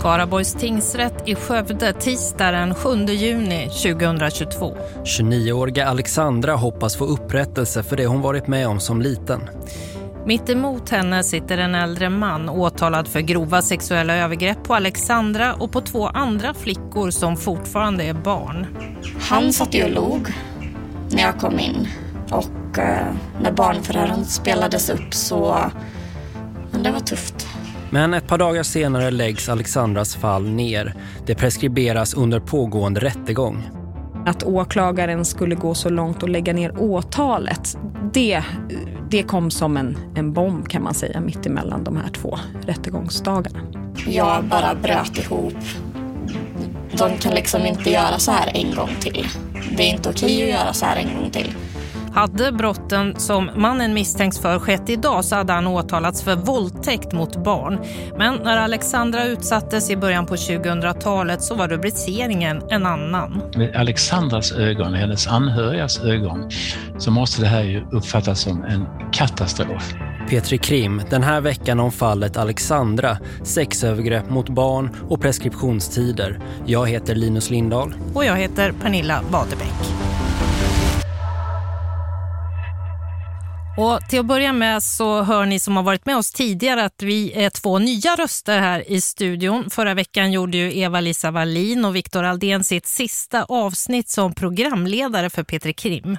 Skaraborgs tingsrätt i Skövde tisdag den 7 juni 2022. 29-åriga Alexandra hoppas få upprättelse för det hon varit med om som liten. Mitt emot henne sitter en äldre man åtalad för grova sexuella övergrepp på Alexandra och på två andra flickor som fortfarande är barn. Han satt ju och log när jag kom in och eh, när barnförhören spelades upp så det var tufft. Men ett par dagar senare läggs Alexandras fall ner. Det preskriberas under pågående rättegång. Att åklagaren skulle gå så långt och lägga ner åtalet, det, det kom som en, en bomb kan man säga mitt emellan de här två rättegångsdagarna. Jag bara bröt ihop. De kan liksom inte göra så här en gång till. Det är inte okej att göra så här en gång till. Hade brotten som mannen misstänks för skett idag så hade han åtalats för våldtäkt mot barn. Men när Alexandra utsattes i början på 2000-talet så var rubriceringen en annan. Med Alexandras ögon, hennes anhörigas ögon, så måste det här ju uppfattas som en katastrof. Petri Krim, den här veckan om fallet Alexandra, sexövergrepp mot barn och preskriptionstider. Jag heter Linus Lindahl. Och jag heter Pernilla Waderbäck. Och till att börja med så hör ni som har varit med oss tidigare att vi är två nya röster här i studion. Förra veckan gjorde ju Eva-Lisa Wallin och Viktor Aldén sitt sista avsnitt som programledare för Petri Krim.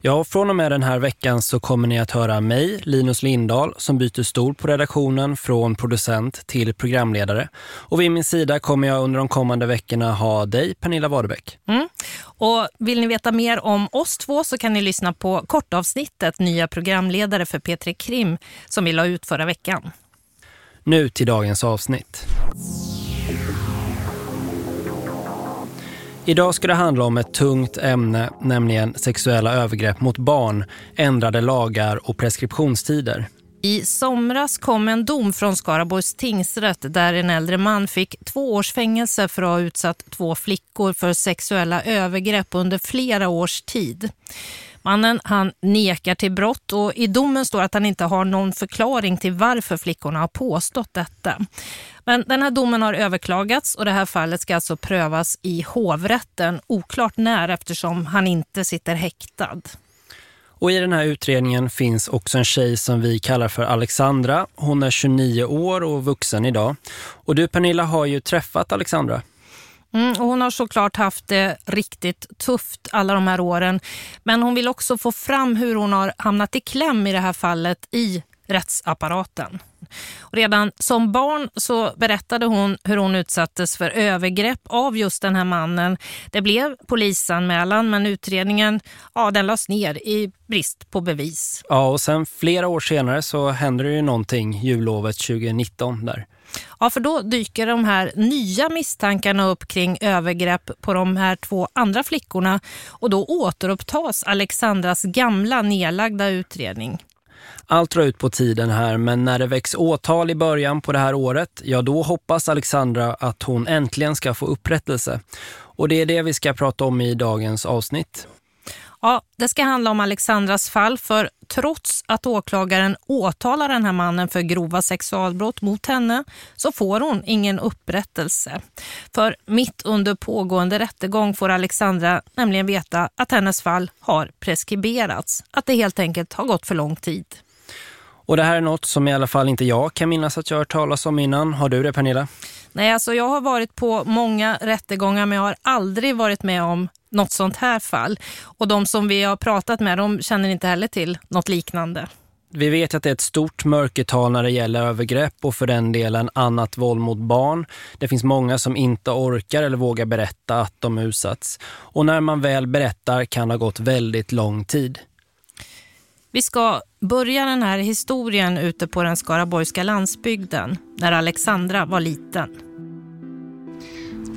Ja, från och med den här veckan så kommer ni att höra mig, Linus Lindahl, som byter stol på redaktionen från producent till programledare. Och vid min sida kommer jag under de kommande veckorna ha dig, Pernilla Waderbäck. Mm. Och vill ni veta mer om oss två så kan ni lyssna på kortavsnittet Nya programledare för Petri Krim som vi la ut förra veckan. Nu till dagens avsnitt. Idag ska det handla om ett tungt ämne, nämligen sexuella övergrepp mot barn, ändrade lagar och preskriptionstider. I somras kom en dom från Skaraborgs tingsrätt där en äldre man fick två års fängelse för att ha utsatt två flickor för sexuella övergrepp under flera års tid. Mannen han nekar till brott och i domen står att han inte har någon förklaring till varför flickorna har påstått detta. Men den här domen har överklagats och det här fallet ska alltså prövas i hovrätten. Oklart när eftersom han inte sitter häktad. Och i den här utredningen finns också en tjej som vi kallar för Alexandra. Hon är 29 år och vuxen idag. Och du Pernilla har ju träffat Alexandra. Mm, och hon har såklart haft det riktigt tufft alla de här åren. Men hon vill också få fram hur hon har hamnat i kläm i det här fallet i rättsapparaten. Redan som barn så berättade hon hur hon utsattes för övergrepp av just den här mannen. Det blev polisanmälan men utredningen ja, den lades ner i brist på bevis. Ja och sen flera år senare så hände det ju någonting jullovet 2019 där. Ja, för då dyker de här nya misstankarna upp kring övergrepp på de här två andra flickorna och då återupptas Alexandras gamla nedlagda utredning. Allt drar ut på tiden här men när det väcks åtal i början på det här året, ja då hoppas Alexandra att hon äntligen ska få upprättelse. Och det är det vi ska prata om i dagens avsnitt. Ja, det ska handla om Alexandras fall för trots att åklagaren åtalar den här mannen för grova sexualbrott mot henne så får hon ingen upprättelse. För mitt under pågående rättegång får Alexandra nämligen veta att hennes fall har preskriberats. Att det helt enkelt har gått för lång tid. Och det här är något som i alla fall inte jag kan minnas att jag har talat om innan. Har du det Pernilla? Nej, alltså jag har varit på många rättegångar men jag har aldrig varit med om något sånt här fall. Och de som vi har pratat med, de känner inte heller till något liknande. Vi vet att det är ett stort mörkertal när det gäller övergrepp och för den delen annat våld mot barn. Det finns många som inte orkar eller vågar berätta att de utsatts. Och när man väl berättar kan det ha gått väldigt lång tid. Vi ska börja den här historien ute på den skaraborgska landsbygden när Alexandra var liten.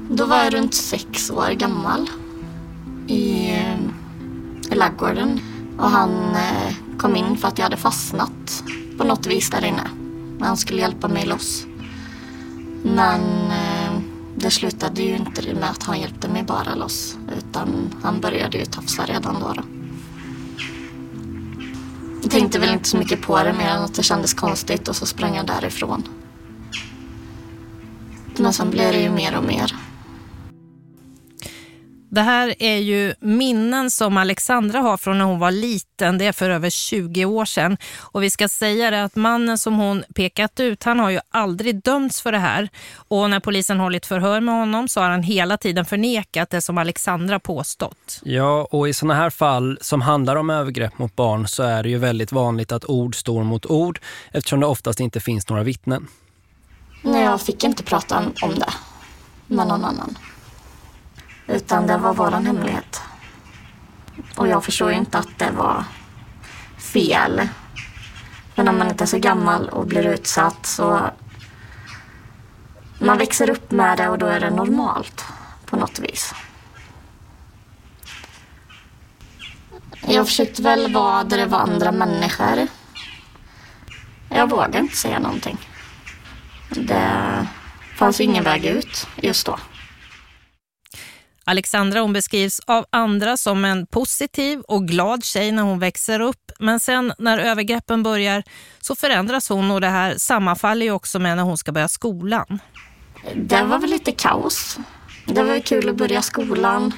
Då var jag runt sex år gammal i, eh, laggården och han eh, kom in för att jag hade fastnat på något vis där inne. Han skulle hjälpa mig loss. Men eh, det slutade ju inte med att han hjälpte mig bara loss utan han började ju tafsa redan då. då. Jag tänkte väl inte så mycket på det mer än att det kändes konstigt och så sprang jag därifrån. Men sen blev det ju mer och mer. Det här är ju minnen som Alexandra har från när hon var liten. Det är för över 20 år sedan. Och vi ska säga det att mannen som hon pekat ut, han har ju aldrig dömts för det här. Och när polisen hållit förhör med honom så har han hela tiden förnekat det som Alexandra påstått. Ja, och i sådana här fall som handlar om övergrepp mot barn så är det ju väldigt vanligt att ord står mot ord eftersom det oftast inte finns några vittnen. Nej, jag fick inte prata om det med någon annan. Utan det var våran hemlighet. Och jag förstår ju inte att det var fel. Men när man inte är så gammal och blir utsatt så... Man växer upp med det och då är det normalt på något vis. Jag försökte väl vara där det var andra människor. Jag vågade inte säga någonting. Det fanns ingen väg ut just då. Alexandra hon beskrivs av andra som en positiv och glad tjej när hon växer upp. Men sen när övergreppen börjar så förändras hon och det här sammanfaller ju också med när hon ska börja skolan. Det var väl lite kaos. Det var kul att börja skolan.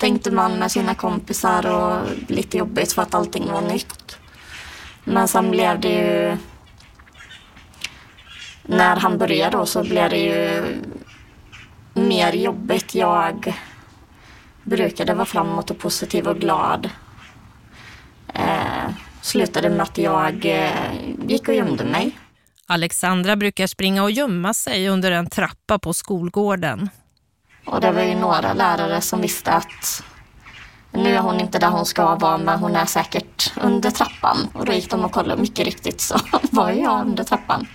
Tänkte man med sina kompisar och lite jobbigt för att allting var nytt. Men sen blev det ju... När han började då så blev det ju mer jobbigt. Jag brukade vara framåt och positiv och glad. Eh, slutade med att jag eh, gick och gömde mig. Alexandra brukar springa och gömma sig under en trappa på skolgården. Och det var ju några lärare som visste att nu är hon inte där hon ska vara men hon är säkert under trappan. Och då gick de och kollade mycket riktigt så var jag under trappan.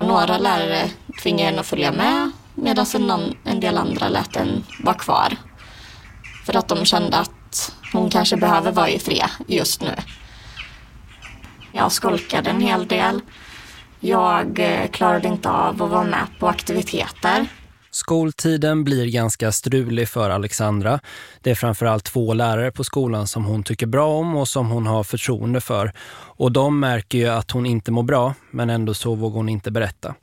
Några lärare tvingade en att följa med Medan en, en del andra lät den vara kvar. För att de kände att hon kanske behöver vara i fred just nu. Jag skolkade en hel del. Jag eh, klarade inte av att vara med på aktiviteter. Skoltiden blir ganska strulig för Alexandra. Det är framförallt två lärare på skolan som hon tycker bra om och som hon har förtroende för. Och de märker ju att hon inte mår bra, men ändå så vågar hon inte berätta.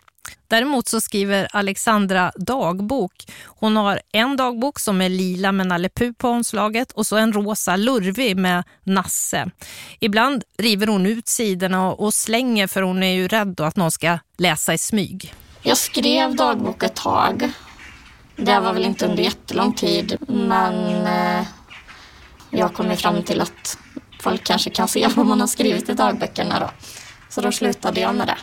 Däremot så skriver Alexandra dagbok. Hon har en dagbok som är lila med Nalle Puh på omslaget och så en rosa lurvig med Nasse. Ibland river hon ut sidorna och slänger för hon är ju rädd att någon ska läsa i smyg. Jag skrev dagbok ett tag. Det var väl inte under jättelång tid men eh, jag kom fram till att folk kanske kan se vad man har skrivit i dagböckerna då. Så då slutade jag med det.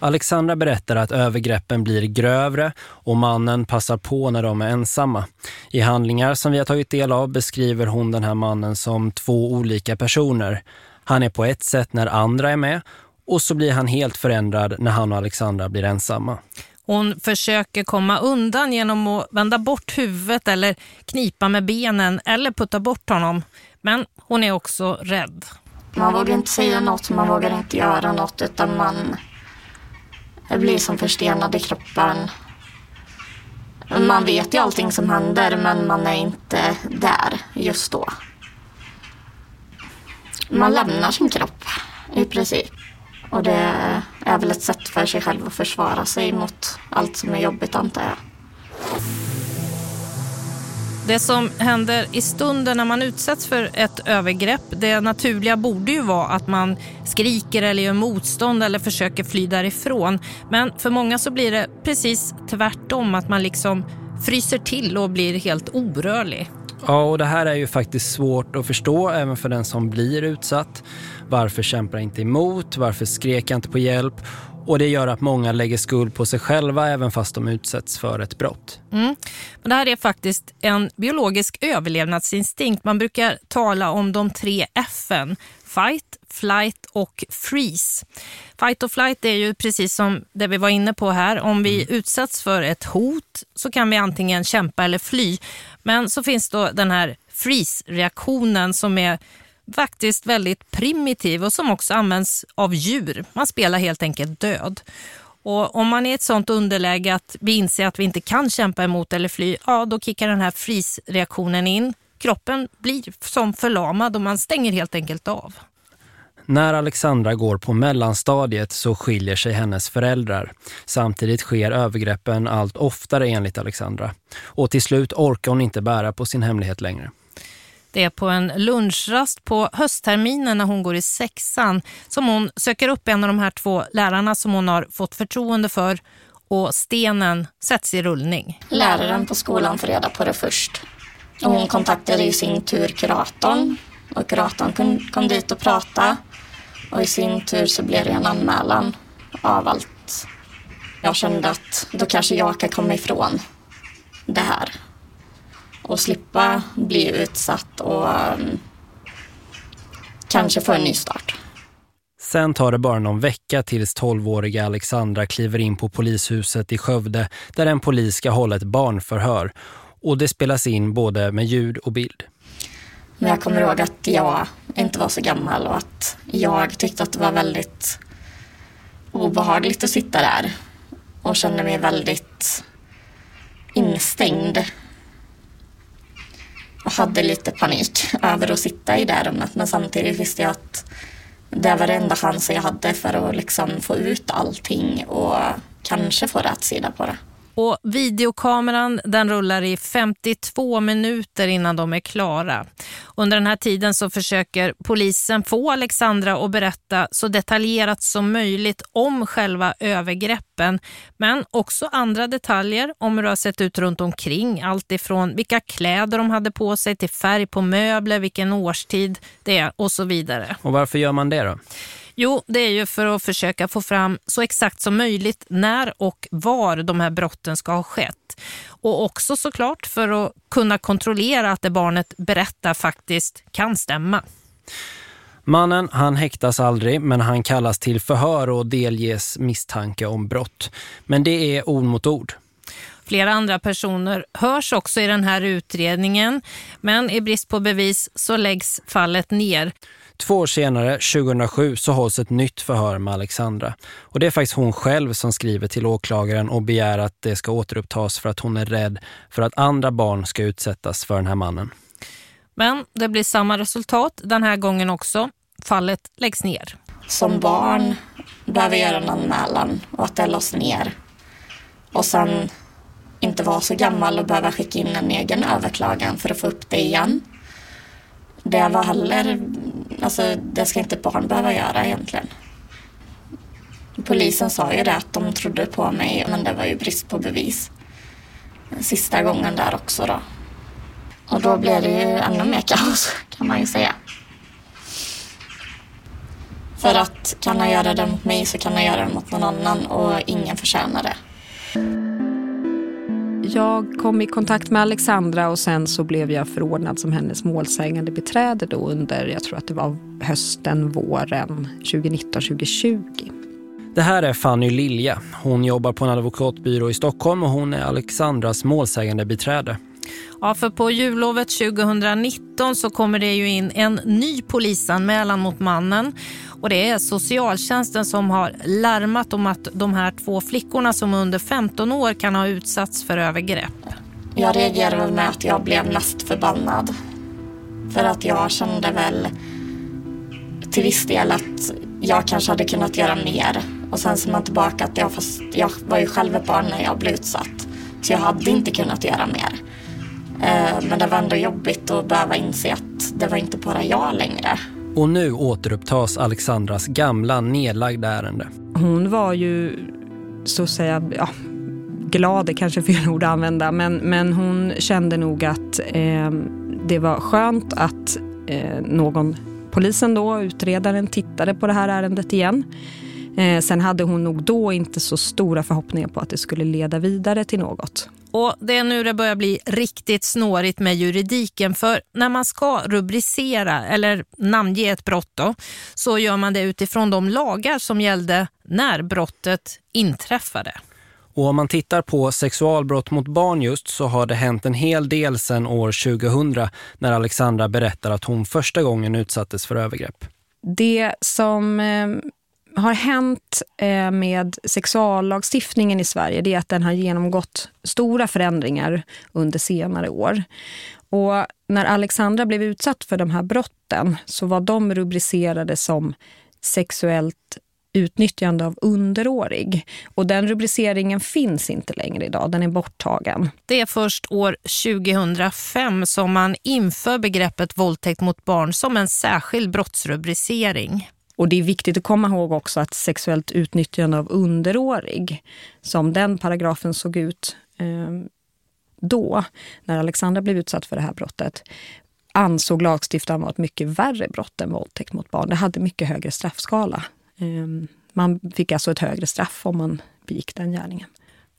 Alexandra berättar att övergreppen blir grövre och mannen passar på när de är ensamma. I handlingar som vi har tagit del av beskriver hon den här mannen som två olika personer. Han är på ett sätt när andra är med och så blir han helt förändrad när han och Alexandra blir ensamma. Hon försöker komma undan genom att vända bort huvudet eller knipa med benen eller putta bort honom. Men hon är också rädd. Man vågar inte säga något, man vågar inte göra något utan man jag blir som förstenad i kroppen. Man vet ju allting som händer men man är inte där just då. Man lämnar sin kropp i princip. Och det är väl ett sätt för sig själv att försvara sig mot allt som är jobbigt antar jag. Det som händer i stunden när man utsätts för ett övergrepp, det naturliga borde ju vara att man skriker eller gör motstånd eller försöker fly därifrån. Men för många så blir det precis tvärtom, att man liksom fryser till och blir helt orörlig. Ja, och det här är ju faktiskt svårt att förstå även för den som blir utsatt. Varför kämpar jag inte emot? Varför skrek jag inte på hjälp? Och det gör att många lägger skuld på sig själva även fast de utsätts för ett brott. Mm. Men det här är faktiskt en biologisk överlevnadsinstinkt. Man brukar tala om de tre F'n. Fight, flight och freeze. Fight och flight är ju precis som det vi var inne på här. Om vi mm. utsätts för ett hot så kan vi antingen kämpa eller fly. Men så finns då den här freeze-reaktionen som är faktiskt väldigt primitiv och som också används av djur. Man spelar helt enkelt död. Och om man är i ett sånt underläge att vi inser att vi inte kan kämpa emot eller fly, ja då kickar den här freeze-reaktionen in. Kroppen blir som förlamad och man stänger helt enkelt av. När Alexandra går på mellanstadiet så skiljer sig hennes föräldrar. Samtidigt sker övergreppen allt oftare enligt Alexandra. Och till slut orkar hon inte bära på sin hemlighet längre. Det är på en lunchrast på höstterminen när hon går i sexan som hon söker upp en av de här två lärarna som hon har fått förtroende för och stenen sätts i rullning. Läraren på skolan får reda på det först. Och hon kontaktade i sin tur kuratorn och kuratorn kom, kom dit och pratade. Och i sin tur så blev det en anmälan av allt. Jag kände att då kanske jag kan komma ifrån det här och slippa bli utsatt och um, kanske få en ny start. Sen tar det bara någon vecka tills 12-åriga Alexandra kliver in på polishuset i Skövde där en polis ska hålla ett barnförhör. Och det spelas in både med ljud och bild. Men jag kommer ihåg att jag inte var så gammal och att jag tyckte att det var väldigt obehagligt att sitta där och kände mig väldigt instängd hade lite panik över att sitta i det rummet men samtidigt visste jag att det var den enda chansen jag hade för att liksom få ut allting och kanske få rätt sida på det. Och videokameran den rullar i 52 minuter innan de är klara. Under den här tiden så försöker polisen få Alexandra att berätta så detaljerat som möjligt om själva övergreppen. Men också andra detaljer om hur det har sett ut runt omkring. Allt ifrån vilka kläder de hade på sig till färg på möbler, vilken årstid det är och så vidare. Och varför gör man det då? Jo, det är ju för att försöka få fram så exakt som möjligt när och var de här brotten ska ha skett. Och också såklart för att kunna kontrollera att det barnet berättar faktiskt kan stämma. Mannen, han häktas aldrig men han kallas till förhör och delges misstanke om brott. Men det är ord mot ord. Flera andra personer hörs också i den här utredningen men i brist på bevis så läggs fallet ner. Två år senare, 2007, så hålls ett nytt förhör med Alexandra. Och det är faktiskt hon själv som skriver till åklagaren och begär att det ska återupptas för att hon är rädd för att andra barn ska utsättas för den här mannen. Men det blir samma resultat den här gången också. Fallet läggs ner. Som barn behöver göra en anmälan och att det lås ner. Och sen inte vara så gammal och behöva skicka in en egen överklagan för att få upp det igen. Det var heller, alltså det ska inte barn behöva göra egentligen. Polisen sa ju det att de trodde på mig men det var ju brist på bevis. Sista gången där också då. Och då blev det ju ännu mer kaos kan man ju säga. För att kan han göra det mot mig så kan han göra det mot någon annan och ingen förtjänar det. Jag kom i kontakt med Alexandra och sen så blev jag förordnad som hennes målsägande beträde då under, jag tror att det var hösten, våren 2019-2020. Det här är Fanny Lilja. Hon jobbar på en advokatbyrå i Stockholm och hon är Alexandras målsägande beträde. Ja, för på jullovet 2019 så kommer det ju in en ny polisanmälan mot mannen. Och det är socialtjänsten som har larmat om att de här två flickorna som under 15 år kan ha utsatts för övergrepp. Jag reagerade med att jag blev mest förbannad. För att jag kände väl till viss del att jag kanske hade kunnat göra mer. Och sen ser man tillbaka att jag, fast jag var ju själv ett barn när jag blev utsatt. Så jag hade inte kunnat göra mer. Eh, men det var ändå jobbigt att behöva inse att det var inte bara jag längre. Och nu återupptas Alexandras gamla nedlagda ärende. Hon var ju så att säga, ja, glad är kanske fel ord att använda, men, men hon kände nog att eh, det var skönt att eh, någon, polisen då, utredaren, tittade på det här ärendet igen. Eh, sen hade hon nog då inte så stora förhoppningar på att det skulle leda vidare till något. Och det är nu det börjar bli riktigt snårigt med juridiken för när man ska rubricera eller namnge ett brott då, så gör man det utifrån de lagar som gällde när brottet inträffade. Och om man tittar på sexualbrott mot barn just så har det hänt en hel del sedan år 2000 när Alexandra berättar att hon första gången utsattes för övergrepp. Det som eh, har hänt eh, med sexuallagstiftningen i Sverige det är att den har genomgått stora förändringar under senare år. Och när Alexandra blev utsatt för de här brotten så var de rubricerade som sexuellt utnyttjande av underårig. Och den rubriceringen finns inte längre idag, den är borttagen. Det är först år 2005 som man inför begreppet våldtäkt mot barn som en särskild brottsrubricering. Och det är viktigt att komma ihåg också att sexuellt utnyttjande av underårig, som den paragrafen såg ut eh, då, när Alexandra blev utsatt för det här brottet, ansåg lagstiftaren var ett mycket värre brott än våldtäkt mot barn. Det hade mycket högre straffskala. Ehm, man fick alltså ett högre straff om man begick den gärningen.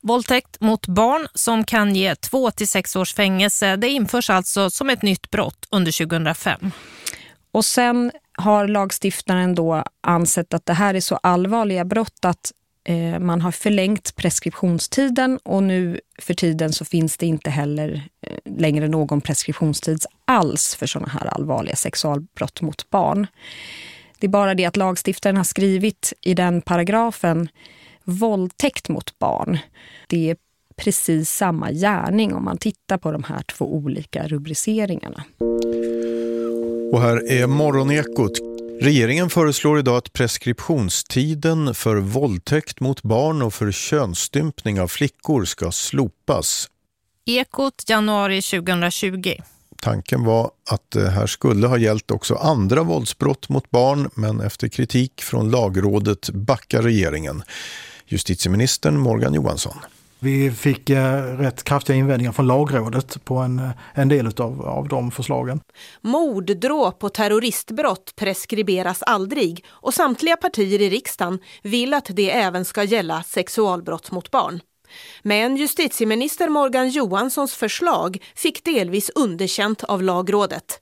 Våldtäkt mot barn som kan ge två till sex års fängelse, det införs alltså som ett nytt brott under 2005. Och sen har lagstiftaren då ansett att det här är så allvarliga brott att eh, man har förlängt preskriptionstiden och nu för tiden så finns det inte heller eh, längre någon preskriptionstid alls för sådana här allvarliga sexualbrott mot barn. Det är bara det att lagstiftaren har skrivit i den paragrafen våldtäkt mot barn. Det är precis samma gärning om man tittar på de här två olika rubriceringarna. Och här är Morgonekot. Regeringen föreslår idag att preskriptionstiden för våldtäkt mot barn och för könsstympning av flickor ska slopas. Ekot januari 2020. Tanken var att det här skulle ha gällt också andra våldsbrott mot barn men efter kritik från lagrådet backar regeringen. Justitieministern Morgan Johansson. Vi fick eh, rätt kraftiga invändningar från lagrådet på en, eh, en del av, av de förslagen. Mord, dråp och terroristbrott preskriberas aldrig och samtliga partier i riksdagen vill att det även ska gälla sexualbrott mot barn. Men justitieminister Morgan Johanssons förslag fick delvis underkänt av lagrådet.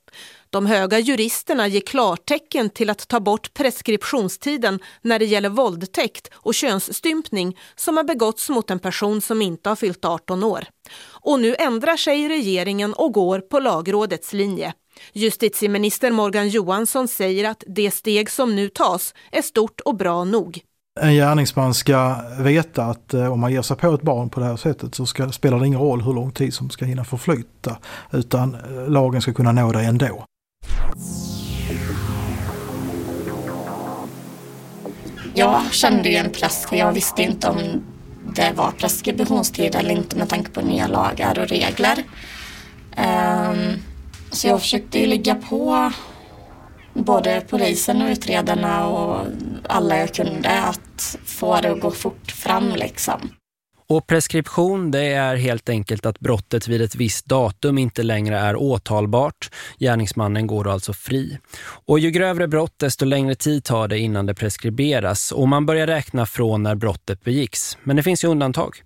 De höga juristerna ger klartecken till att ta bort preskriptionstiden när det gäller våldtäkt och könsstympning som har begåtts mot en person som inte har fyllt 18 år. Och nu ändrar sig regeringen och går på lagrådets linje. Justitieminister Morgan Johansson säger att det steg som nu tas är stort och bra nog. En gärningsman ska veta att eh, om man ger sig på ett barn på det här sättet så ska, spelar det ingen roll hur lång tid som ska hinna förflyta utan eh, lagen ska kunna nå dig ändå. Jag kände ju en press för jag visste inte om det var preskriptionstid eller inte med tanke på nya lagar och regler. Ehm, så jag försökte ju ligga på både polisen och utredarna och alla jag kunde att få det att gå fort fram liksom. Och preskription det är helt enkelt att brottet vid ett visst datum inte längre är åtalbart. Gärningsmannen går alltså fri. Och ju grövre brott desto längre tid tar det innan det preskriberas och man börjar räkna från när brottet begicks. Men det finns ju undantag.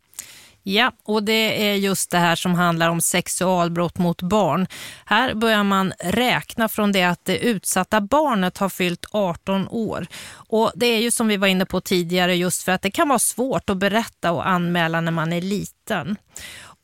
Ja, och det är just det här som handlar om sexualbrott mot barn. Här börjar man räkna från det att det utsatta barnet har fyllt 18 år. Och det är ju som vi var inne på tidigare just för att det kan vara svårt att berätta och anmäla när man är liten.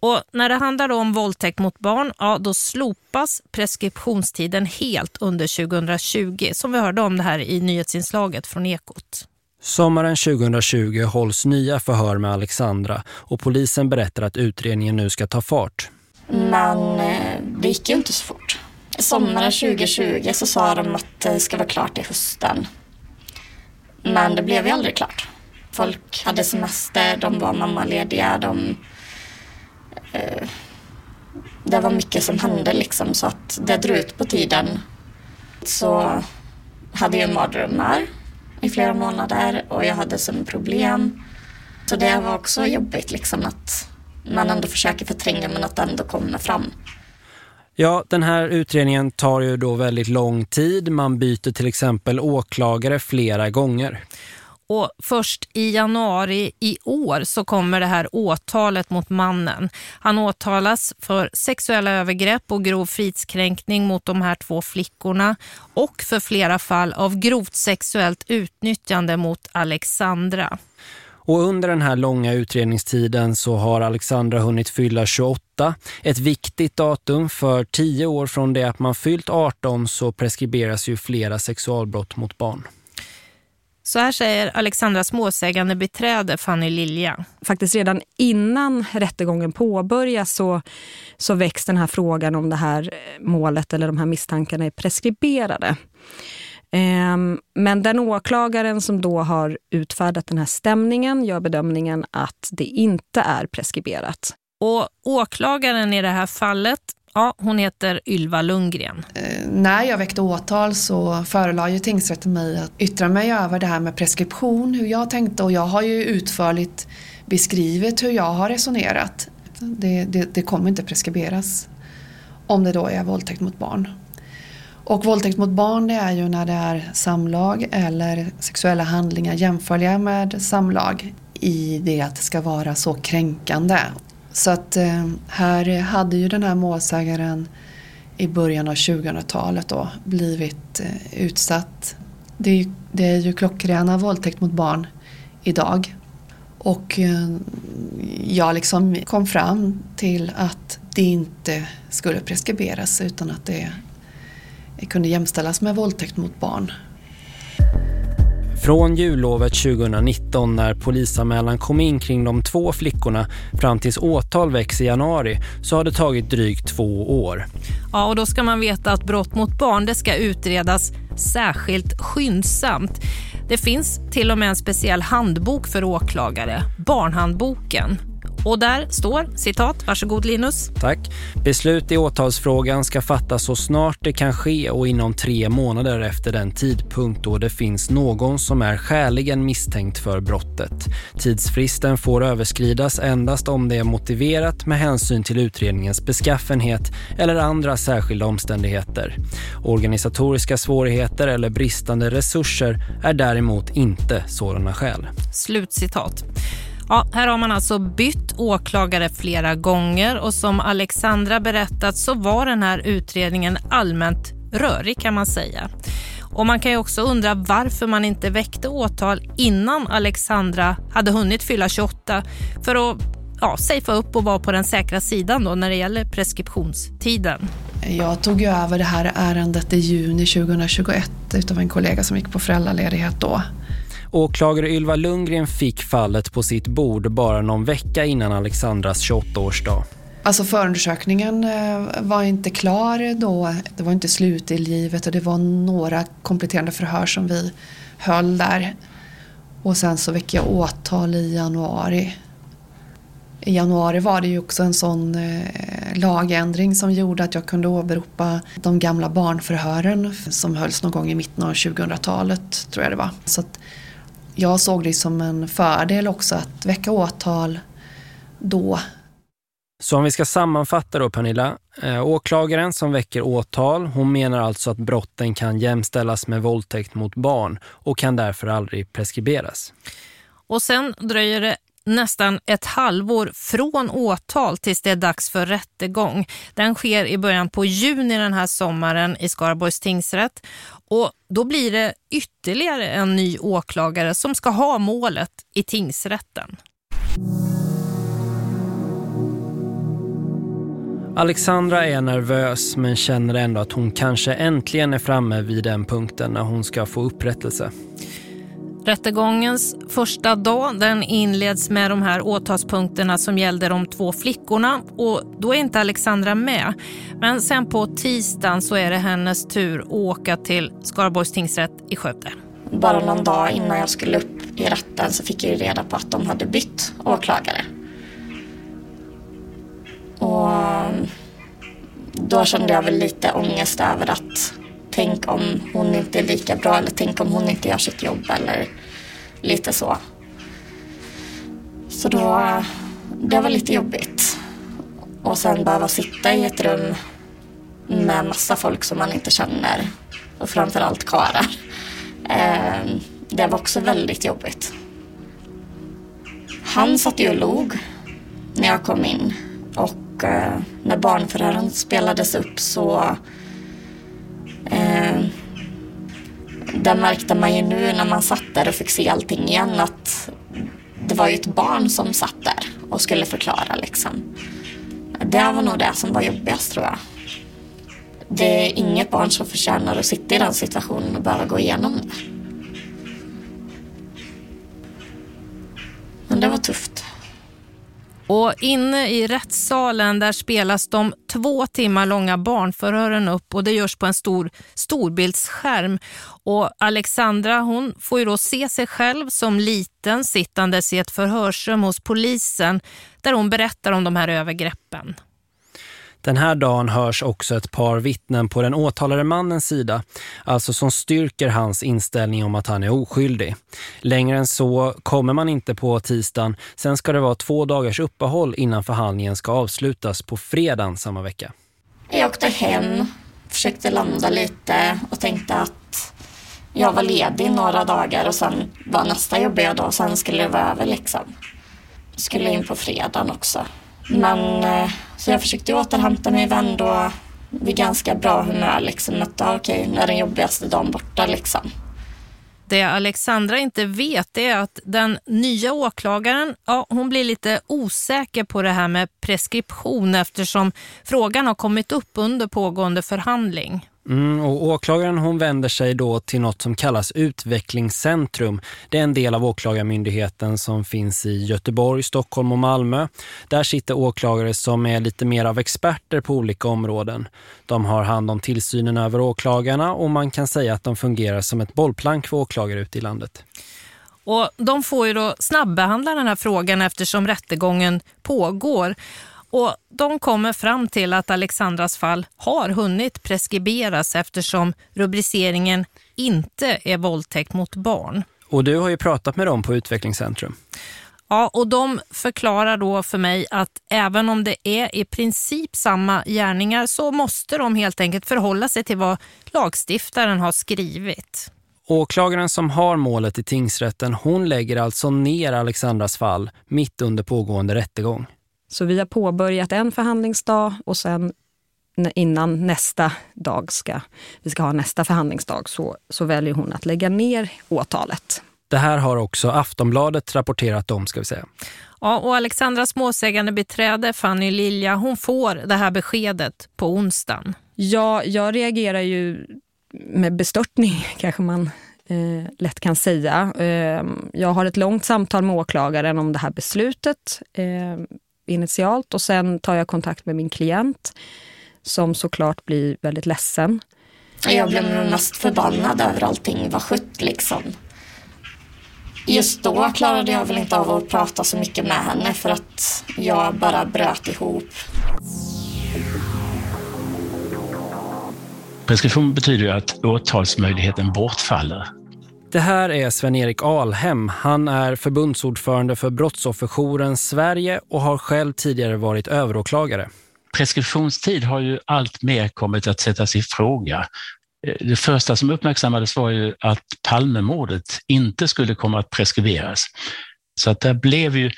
Och när det handlar om våldtäkt mot barn, ja, då slopas preskriptionstiden helt under 2020 som vi hörde om det här i nyhetsinslaget från Ekot. Sommaren 2020 hålls nya förhör med Alexandra och polisen berättar att utredningen nu ska ta fart. Men eh, det gick ju inte så fort. Sommaren 2020 så sa de att det ska vara klart i hösten. Men det blev ju aldrig klart. Folk hade semester, de var mammalediga, de... Eh, det var mycket som hände liksom så att det drog ut på tiden. Så hade jag mardrömmar i flera månader och jag hade sömnproblem. Så det var också jobbigt liksom att man ändå försöker förtränga men att det ändå kommer fram. Ja, den här utredningen tar ju då väldigt lång tid. Man byter till exempel åklagare flera gånger. Och först i januari i år så kommer det här åtalet mot mannen. Han åtalas för sexuella övergrepp och grov fridskränkning mot de här två flickorna och för flera fall av grovt sexuellt utnyttjande mot Alexandra. Och under den här långa utredningstiden så har Alexandra hunnit fylla 28. Ett viktigt datum för tio år från det att man fyllt 18 så preskriberas ju flera sexualbrott mot barn. Så här säger Alexandras målsägande beträde Fanny Lilja. Faktiskt redan innan rättegången påbörjas så, så väcks den här frågan om det här målet eller de här misstankarna är preskriberade. Ehm, men den åklagaren som då har utfärdat den här stämningen gör bedömningen att det inte är preskriberat. Och åklagaren i det här fallet, ja, hon heter Ylva Lundgren. Eh, när jag väckte åtal så förelade ju tingsrätten mig att yttra mig över det här med preskription, hur jag tänkte och jag har ju utförligt beskrivit hur jag har resonerat. Det, det, det kommer inte preskriberas om det då är våldtäkt mot barn. Och våldtäkt mot barn det är ju när det är samlag eller sexuella handlingar jämförliga med samlag i det att det ska vara så kränkande. Så att eh, här hade ju den här målsägaren i början av 2000-talet då blivit eh, utsatt. Det, det är ju klockrena våldtäkt mot barn idag. Och eh, jag liksom kom fram till att det inte skulle preskriberas utan att det kunde jämställas med våldtäkt mot barn. Från jullovet 2019 när polisanmälan kom in kring de två flickorna fram tills åtal väcks i januari så har det tagit drygt två år. Ja, och då ska man veta att brott mot barn det ska utredas särskilt skyndsamt. Det finns till och med en speciell handbok för åklagare, barnhandboken. Och där står, citat, varsågod Linus. Tack. Beslut i åtalsfrågan ska fattas så snart det kan ske och inom tre månader efter den tidpunkt då det finns någon som är skäligen misstänkt för brottet. Tidsfristen får överskridas endast om det är motiverat med hänsyn till utredningens beskaffenhet eller andra särskilda omständigheter. Organisatoriska svårigheter eller bristande resurser är däremot inte sådana skäl. Slutcitat. Ja, här har man alltså bytt åklagare flera gånger och som Alexandra berättat så var den här utredningen allmänt rörig kan man säga. Och man kan ju också undra varför man inte väckte åtal innan Alexandra hade hunnit fylla 28 för att ja, safea upp och vara på den säkra sidan då när det gäller preskriptionstiden. Jag tog ju över det här ärendet i juni 2021 utav en kollega som gick på föräldraledighet då. Åklagare Ylva Lundgren fick fallet på sitt bord bara någon vecka innan Alexandras 28-årsdag. Alltså förundersökningen eh, var inte klar då. Det var inte slutdelgivet och det var några kompletterande förhör som vi höll där. Och sen så väckte jag åtal i januari. I januari var det ju också en sån eh, lagändring som gjorde att jag kunde åberopa de gamla barnförhören som hölls någon gång i mitten av 2000-talet tror jag det var. Så att jag såg det som en fördel också att väcka åtal då. Så om vi ska sammanfatta då Pernilla, eh, åklagaren som väcker åtal, hon menar alltså att brotten kan jämställas med våldtäkt mot barn och kan därför aldrig preskriberas. Och sen dröjer det nästan ett halvår från åtal tills det är dags för rättegång. Den sker i början på juni den här sommaren i Skaraborgs tingsrätt och då blir det ytterligare en ny åklagare som ska ha målet i tingsrätten. Alexandra är nervös men känner ändå att hon kanske äntligen är framme vid den punkten när hon ska få upprättelse. Rättegångens första dag den inleds med de här åtalspunkterna som gällde de två flickorna och då är inte Alexandra med. Men sen på tisdagen så är det hennes tur att åka till Skaraborgs tingsrätt i Skövde. Bara någon dag innan jag skulle upp i rätten så fick jag ju reda på att de hade bytt åklagare. Och då kände jag väl lite ångest över att tänk om hon inte är lika bra eller tänk om hon inte gör sitt jobb eller lite så. Så då, det var lite jobbigt. Och sen behöva sitta i ett rum med massa folk som man inte känner och framförallt karlar. Ehm, det var också väldigt jobbigt. Han satt ju och log när jag kom in och eh, när barnförhören spelades upp så ehm, där märkte man ju nu när man satt där och fick se allting igen att det var ju ett barn som satt där och skulle förklara liksom. Det var nog det som var jobbigast tror jag. Det är inget barn som förtjänar att sitta i den situationen och behöva gå igenom det. Men det var tufft. Och inne i rättssalen där spelas de två timmar långa barnförhören upp och det görs på en stor storbildsskärm. Och Alexandra hon får ju då se sig själv som liten sittandes i ett förhörsrum hos polisen där hon berättar om de här övergreppen. Den här dagen hörs också ett par vittnen på den åtalade mannens sida, alltså som styrker hans inställning om att han är oskyldig. Längre än så kommer man inte på tisdagen, sen ska det vara två dagars uppehåll innan förhandlingen ska avslutas på fredagen samma vecka. Jag åkte hem, försökte landa lite och tänkte att jag var ledig några dagar och sen var nästa jobbiga dag och sen skulle det vara över liksom. Skulle in på fredagen också. Men eh, så jag försökte återhämta mig, vända och vid ganska bra humör liksom. Att okej, nu är den jobbigaste dagen borta liksom. Det Alexandra inte vet är att den nya åklagaren, ja, hon blir lite osäker på det här med preskription eftersom frågan har kommit upp under pågående förhandling. Mm, och åklagaren hon vänder sig då till något som kallas utvecklingscentrum. Det är en del av åklagarmyndigheten som finns i Göteborg, Stockholm och Malmö. Där sitter åklagare som är lite mer av experter på olika områden. De har hand om tillsynen över åklagarna och man kan säga att de fungerar som ett bollplank för åklagare ute i landet. Och de får ju då snabbbehandla den här frågan eftersom rättegången pågår. Och de kommer fram till att Alexandras fall har hunnit preskriberas eftersom rubriceringen inte är våldtäkt mot barn. Och du har ju pratat med dem på Utvecklingscentrum. Ja, och de förklarar då för mig att även om det är i princip samma gärningar så måste de helt enkelt förhålla sig till vad lagstiftaren har skrivit. Åklagaren som har målet i tingsrätten, hon lägger alltså ner Alexandras fall mitt under pågående rättegång. Så vi har påbörjat en förhandlingsdag och sen innan nästa dag ska, vi ska ha nästa förhandlingsdag så, så väljer hon att lägga ner åtalet. Det här har också Aftonbladet rapporterat om ska vi säga. Ja, och Alexandras målsägande beträde Fanny Lilja, hon får det här beskedet på onsdagen. Ja, jag reagerar ju med bestörtning kanske man eh, lätt kan säga. Eh, jag har ett långt samtal med åklagaren om det här beslutet. Eh, initialt och sen tar jag kontakt med min klient som såklart blir väldigt ledsen. Jag blev mest förbannad över allting var skött liksom. Just då klarade jag väl inte av att prata så mycket med henne för att jag bara bröt ihop. Preskription betyder ju att åtalsmöjligheten bortfaller det här är Sven-Erik Alhem. Han är förbundsordförande för Brottsofferjouren Sverige och har själv tidigare varit överåklagare. Preskriptionstid har ju allt mer kommit att sättas i fråga. Eh, det första som uppmärksammades var ju att Palmemordet inte skulle komma att preskriberas. Så att det blev ju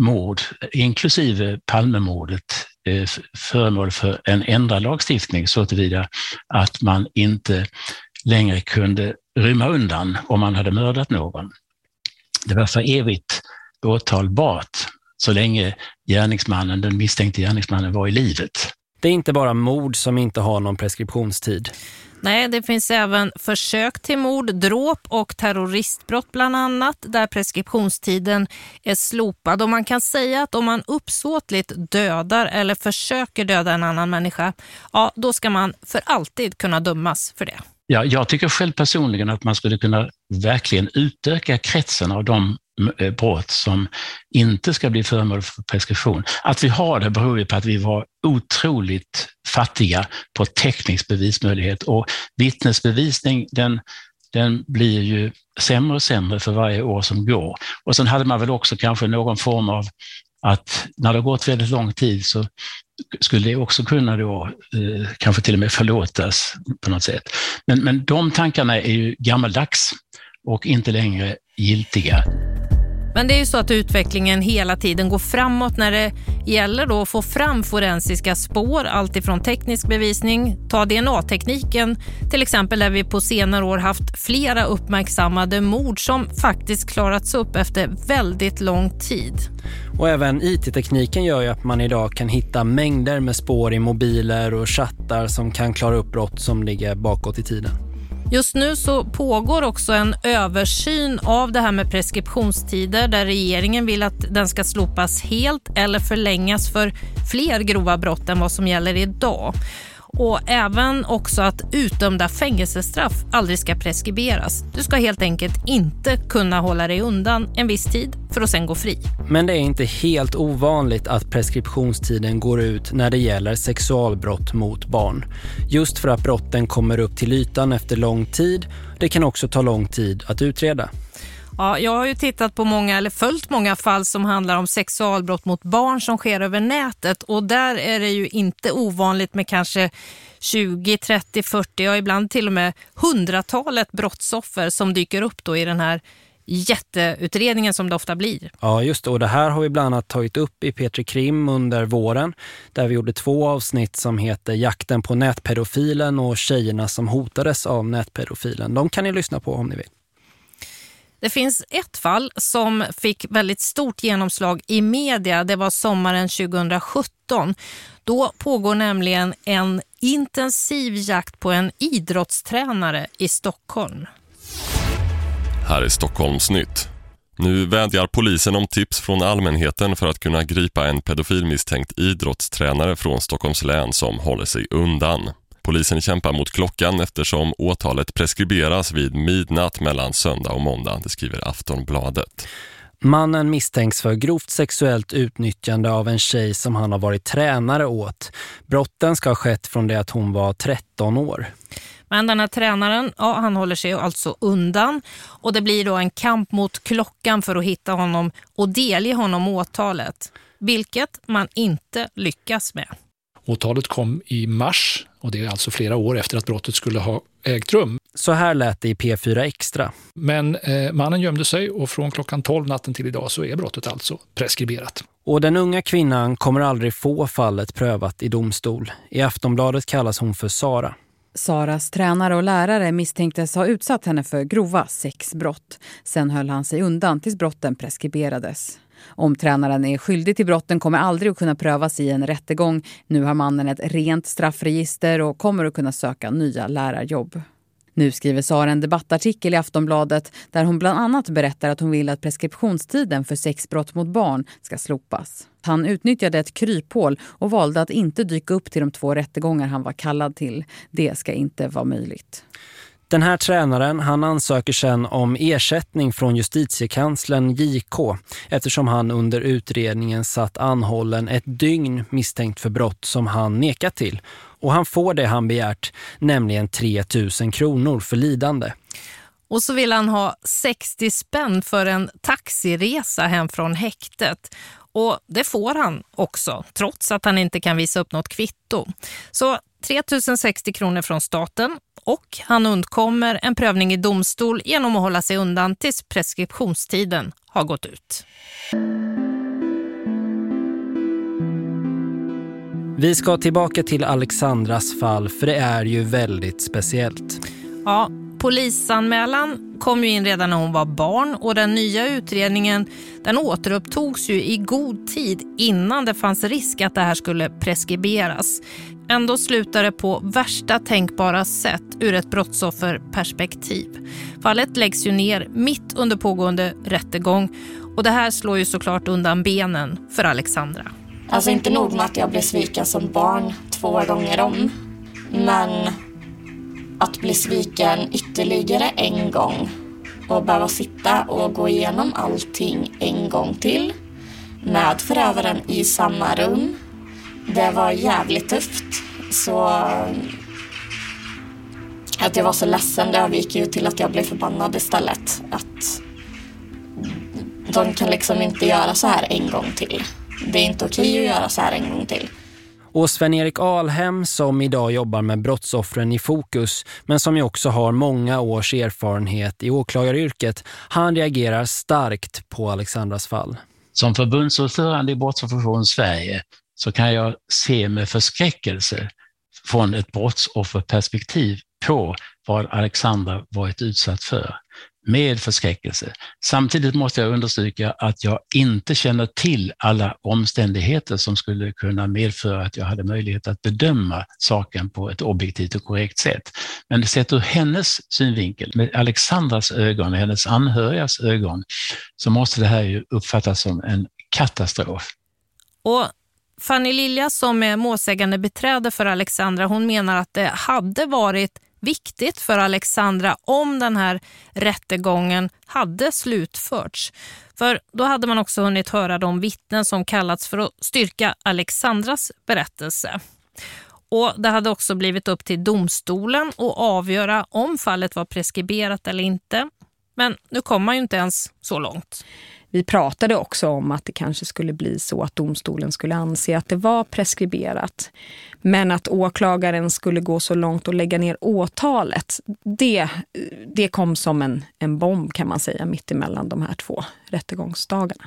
mord, inklusive Palmemordet, eh, föremål för en ändrad lagstiftning så tillvida att man inte längre kunde rymma undan om man hade mördat någon. Det var för evigt åtalbart så länge gärningsmannen, den misstänkte gärningsmannen var i livet. Det är inte bara mord som inte har någon preskriptionstid. Nej, det finns även försök till mord, dråp och terroristbrott bland annat där preskriptionstiden är slopad. Och man kan säga att om man uppsåtligt dödar eller försöker döda en annan människa, ja då ska man för alltid kunna dömas för det. Ja, jag tycker själv personligen att man skulle kunna verkligen utöka kretsen av de eh, brott som inte ska bli föremål för preskription. Att vi har det beror ju på att vi var otroligt fattiga på teknisk bevismöjlighet och vittnesbevisning den, den blir ju sämre och sämre för varje år som går. Och sen hade man väl också kanske någon form av att när det har gått väldigt lång tid så skulle det också kunna då eh, kanske till och med förlåtas på något sätt. Men, men de tankarna är ju gammaldags och inte längre giltiga. Men det är ju så att utvecklingen hela tiden går framåt när det gäller då att få fram forensiska spår, alltifrån teknisk bevisning, ta DNA-tekniken till exempel där vi på senare år haft flera uppmärksammade mord som faktiskt klarats upp efter väldigt lång tid. Och även IT-tekniken gör ju att man idag kan hitta mängder med spår i mobiler och chattar som kan klara upp brott som ligger bakåt i tiden. Just nu så pågår också en översyn av det här med preskriptionstider där regeringen vill att den ska slopas helt eller förlängas för fler grova brott än vad som gäller idag och även också att utdömda fängelsestraff aldrig ska preskriberas. Du ska helt enkelt inte kunna hålla dig undan en viss tid för att sen gå fri. Men det är inte helt ovanligt att preskriptionstiden går ut när det gäller sexualbrott mot barn. Just för att brotten kommer upp till ytan efter lång tid. Det kan också ta lång tid att utreda. Ja, jag har ju tittat på många eller följt många fall som handlar om sexualbrott mot barn som sker över nätet och där är det ju inte ovanligt med kanske 20, 30, 40 och ibland till och med hundratalet brottsoffer som dyker upp då i den här jätteutredningen som det ofta blir. Ja just det, och det här har vi bland annat tagit upp i Petri Krim under våren där vi gjorde två avsnitt som heter Jakten på nätpedofilen och tjejerna som hotades av nätpedofilen. De kan ni lyssna på om ni vill. Det finns ett fall som fick väldigt stort genomslag i media. Det var sommaren 2017. Då pågår nämligen en intensiv jakt på en idrottstränare i Stockholm. Här är Stockholmsnytt. Nu vädjar polisen om tips från allmänheten för att kunna gripa en pedofilmisstänkt idrottstränare från Stockholms län som håller sig undan. Polisen kämpar mot klockan eftersom åtalet preskriberas vid midnatt mellan söndag och måndag, det skriver Aftonbladet. Mannen misstänks för grovt sexuellt utnyttjande av en tjej som han har varit tränare åt. Brotten ska ha skett från det att hon var 13 år. Men den här tränaren, ja, han håller sig alltså undan och det blir då en kamp mot klockan för att hitta honom och delge honom åtalet. Vilket man inte lyckas med. Åtalet kom i mars och det är alltså flera år efter att brottet skulle ha ägt rum. Så här lät det i P4 Extra. Men eh, mannen gömde sig och från klockan 12 natten till idag så är brottet alltså preskriberat. Och den unga kvinnan kommer aldrig få fallet prövat i domstol. I Aftonbladet kallas hon för Sara. Saras tränare och lärare misstänktes ha utsatt henne för grova sexbrott. Sen höll han sig undan tills brotten preskriberades. Om tränaren är skyldig till brotten kommer aldrig att kunna prövas i en rättegång. Nu har mannen ett rent straffregister och kommer att kunna söka nya lärarjobb. Nu skriver Sara en debattartikel i Aftonbladet där hon bland annat berättar att hon vill att preskriptionstiden för sexbrott mot barn ska slopas. Han utnyttjade ett kryphål och valde att inte dyka upp till de två rättegångar han var kallad till. Det ska inte vara möjligt. Den här tränaren han ansöker sen om ersättning från justitiekanslern JK eftersom han under utredningen satt anhållen ett dygn misstänkt för brott som han nekat till. Och han får det han begärt, nämligen 3 000 kronor för lidande. Och så vill han ha 60 spänn för en taxiresa hem från häktet. Och det får han också, trots att han inte kan visa upp något kvitto. Så 3060 kronor från staten och han undkommer en prövning i domstol genom att hålla sig undan tills preskriptionstiden har gått ut. Vi ska tillbaka till Alexandras fall för det är ju väldigt speciellt. Ja, polisanmälan kom ju in redan när hon var barn och den nya utredningen den återupptogs ju i god tid innan det fanns risk att det här skulle preskriberas. Ändå slutar det på värsta tänkbara sätt ur ett brottsofferperspektiv. Fallet läggs ju ner mitt under pågående rättegång och det här slår ju såklart undan benen för Alexandra. Alltså inte nog med att jag blev sviken som barn två gånger om. Men att bli sviken ytterligare en gång och behöva sitta och gå igenom allting en gång till med förövaren i samma rum. Det var jävligt tufft. Så att jag var så ledsen det övergick ju till att jag blev förbannad istället. Att de kan liksom inte göra så här en gång till. Det är inte okej att göra så här en gång till. Och Sven-Erik Alhem som idag jobbar med brottsoffren i fokus men som ju också har många års erfarenhet i åklagaryrket, han reagerar starkt på Alexandras fall. Som förbundsordförande i Brottsofferforum Sverige så kan jag se med förskräckelse från ett brottsofferperspektiv på vad Alexandra varit utsatt för. med förskräckelse. Samtidigt måste jag understryka att jag inte känner till alla omständigheter som skulle kunna medföra att jag hade möjlighet att bedöma saken på ett objektivt och korrekt sätt. Men sett ur hennes synvinkel, med Alexandras ögon hennes anhörigas ögon, så måste det här ju uppfattas som en katastrof. Och Fanny Lilja som är målsägande beträde för Alexandra, hon menar att det hade varit viktigt för Alexandra om den här rättegången hade slutförts. För då hade man också hunnit höra de vittnen som kallats för att styrka Alexandras berättelse. Och Det hade också blivit upp till domstolen att avgöra om fallet var preskriberat eller inte. Men nu kom man ju inte ens så långt. Vi pratade också om att det kanske skulle bli så att domstolen skulle anse att det var preskriberat. Men att åklagaren skulle gå så långt och lägga ner åtalet, det, det kom som en, en bomb kan man säga mitt emellan de här två rättegångsdagarna.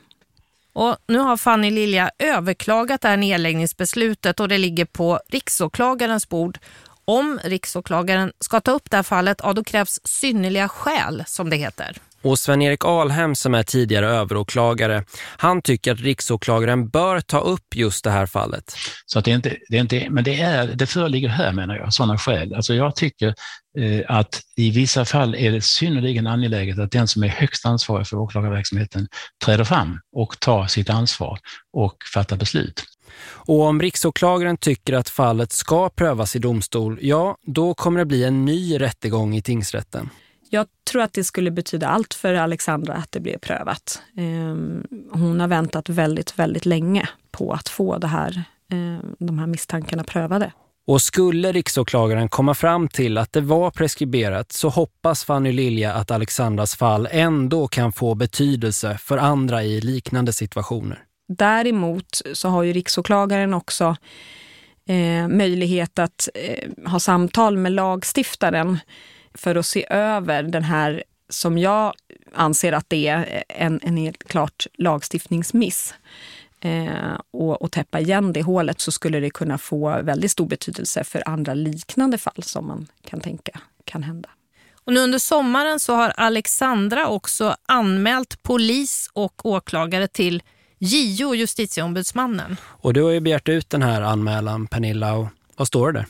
Och nu har Fanny Lilja överklagat det här nedläggningsbeslutet och det ligger på riksåklagarens bord. Om riksåklagaren ska ta upp det här fallet, ja, då krävs synnerliga skäl som det heter. Och Sven-Erik Alhem som är tidigare överåklagare, han tycker att riksåklagaren bör ta upp just det här fallet. Så att det är inte, det är inte, men det, är, det föreligger här menar jag, sådana skäl. Alltså jag tycker eh, att i vissa fall är det synnerligen angeläget att den som är högst ansvarig för åklagarverksamheten träder fram och tar sitt ansvar och fattar beslut. Och om riksåklagaren tycker att fallet ska prövas i domstol, ja, då kommer det bli en ny rättegång i tingsrätten. Jag tror att det skulle betyda allt för Alexandra att det blev prövat. Ehm, hon har väntat väldigt, väldigt länge på att få det här, ehm, de här misstankarna prövade. Och skulle riksåklagaren komma fram till att det var preskriberat så hoppas Fanny Lilja att Alexandras fall ändå kan få betydelse för andra i liknande situationer. Däremot så har ju riksåklagaren också eh, möjlighet att eh, ha samtal med lagstiftaren för att se över den här, som jag anser att det är, en, en helt klart lagstiftningsmiss. Eh, och, och täppa igen det hålet så skulle det kunna få väldigt stor betydelse för andra liknande fall som man kan tänka kan hända. Och nu under sommaren så har Alexandra också anmält polis och åklagare till JO, justitieombudsmannen. Och du har ju begärt ut den här anmälan, Pernilla. Och vad står det där?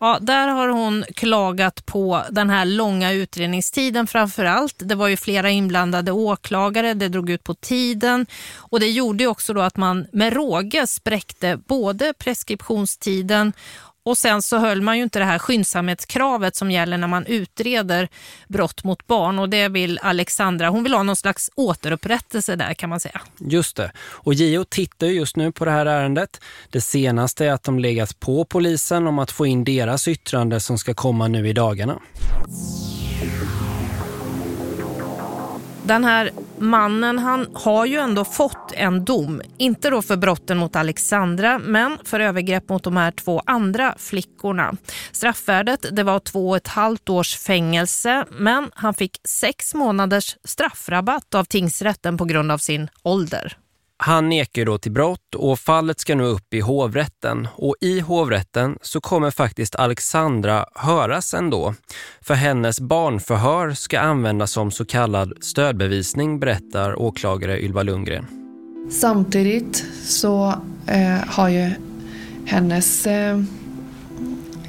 Ja, där har hon klagat på den här långa utredningstiden framför allt. Det var ju flera inblandade åklagare, det drog ut på tiden och det gjorde också då att man med råge spräckte både preskriptionstiden och sen så höll man ju inte det här skyndsamhetskravet som gäller när man utreder brott mot barn och det vill Alexandra, hon vill ha någon slags återupprättelse där kan man säga. Just det, och JO tittar just nu på det här ärendet. Det senaste är att de legat på polisen om att få in deras yttrande som ska komma nu i dagarna. Den här mannen han har ju ändå fått en dom. Inte då för brotten mot Alexandra men för övergrepp mot de här två andra flickorna. Straffvärdet det var två och ett halvt års fängelse men han fick sex månaders straffrabatt av tingsrätten på grund av sin ålder. Han nekar då till brott och fallet ska nu upp i hovrätten. Och i hovrätten så kommer faktiskt Alexandra höras ändå. För hennes barnförhör ska användas som så kallad stödbevisning, berättar åklagare Ylva Lundgren. Samtidigt så eh, har ju hennes eh,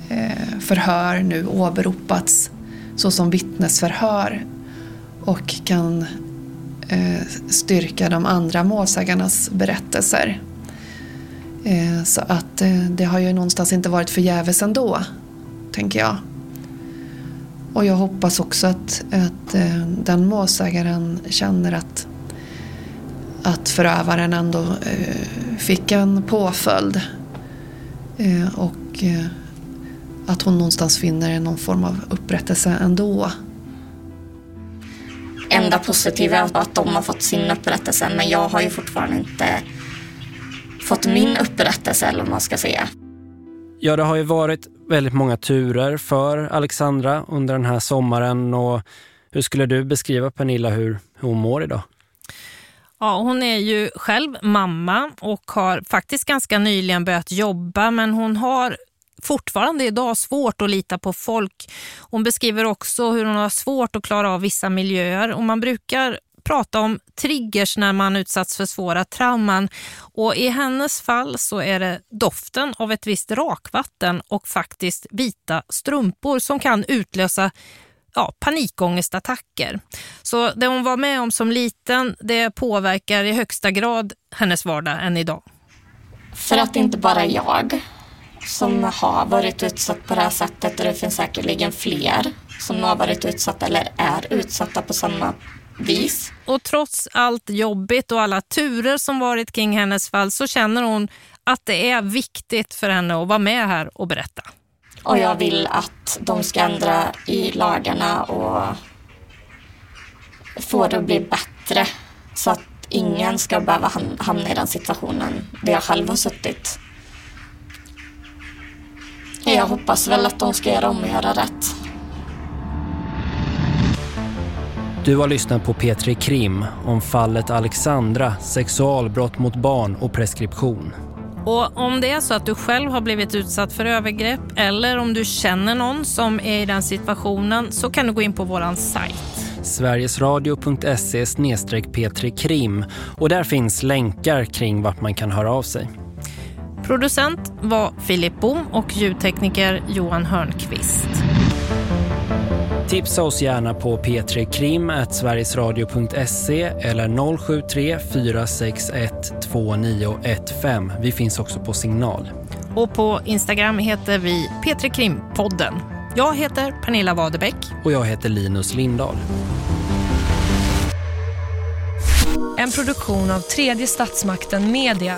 eh förhör nu åberopats såsom vittnesförhör och kan Eh, styrka de andra målsägarnas berättelser. Eh, så att eh, det har ju någonstans inte varit förgäves ändå, tänker jag. Och jag hoppas också att, att eh, den målsägaren känner att, att förövaren ändå eh, fick en påföljd. Eh, och eh, att hon någonstans finner någon form av upprättelse ändå enda positiva är att de har fått sin upprättelse men jag har ju fortfarande inte fått min upprättelse eller vad man ska säga. Ja, det har ju varit väldigt många turer för Alexandra under den här sommaren och hur skulle du beskriva Pernilla hur hon mår idag? Ja, hon är ju själv mamma och har faktiskt ganska nyligen börjat jobba men hon har fortfarande idag svårt att lita på folk. Hon beskriver också hur hon har svårt att klara av vissa miljöer och man brukar prata om triggers när man utsatts för svåra trauman och i hennes fall så är det doften av ett visst rakvatten och faktiskt vita strumpor som kan utlösa ja, panikångestattacker. Så det hon var med om som liten det påverkar i högsta grad hennes vardag än idag. För att det inte bara är jag som har varit utsatt på det här sättet och det finns säkerligen fler som har varit utsatta eller är utsatta på samma vis. Och trots allt jobbigt och alla turer som varit kring hennes fall så känner hon att det är viktigt för henne att vara med här och berätta. Och jag vill att de ska ändra i lagarna och få det att bli bättre så att ingen ska behöva hamna i den situationen där jag själv har suttit. Jag hoppas väl att de ska göra om och göra rätt. Du har lyssnat på Petri Krim om fallet Alexandra, sexualbrott mot barn och preskription. Och om det är så att du själv har blivit utsatt för övergrepp eller om du känner någon som är i den situationen så kan du gå in på våran sajt. Sverigesradio.se Petri Krim och där finns länkar kring vart man kan höra av sig. Producent var Filip Bom och ljudtekniker Johan Hörnqvist. Tipsa oss gärna på p3krim.sverigesradio.se eller 073 461 2915. Vi finns också på signal. Och på Instagram heter vi P3 Krimpodden. Jag heter Pernilla Waderbäck. Och jag heter Linus Lindahl. En produktion av tredje statsmakten Media